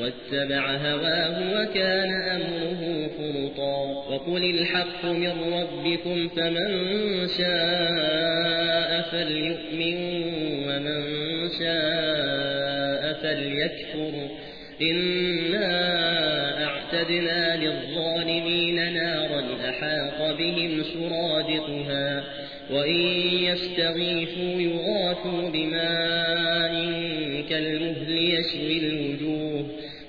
واتبع هواه وكان أمره فرطا وقل الحق من ربكم فمن شاء فليؤمن ومن شاء فليكفر إنا أعتدنا للظالمين نارا أحاط بهم سرادقها وإن يستغيثوا يغاثوا بماء كالمهل يشوي الوجوه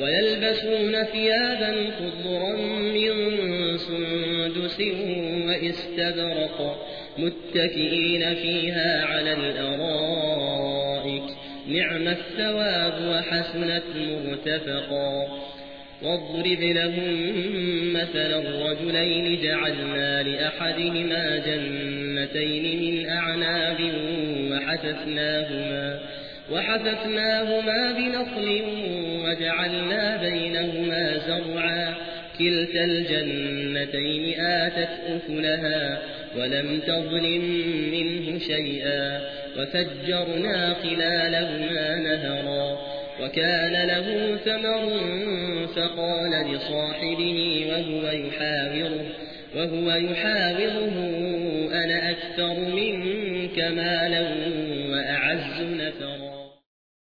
ويلبسون ثيابا خضرا من سندس واستبرق متكئين فيها على الأرائك. نعم الثواب وحسنت مرتفقا. واضرب لهم مثلا الرجلين جعلنا لأحدهما جنتين من أعناب وحففناهما, وحففناهما بنخل وجعلنا بينهما زرعا. كلتا الجنتين آتت أكلها ولم تظلم منه شيئا. وفجرنا خلالهما نهرا. وكان له ثمر فقال لصاحبه وهو يحاوره وهو يحاوره أنا أكثر منك مالا وأعز نفرا.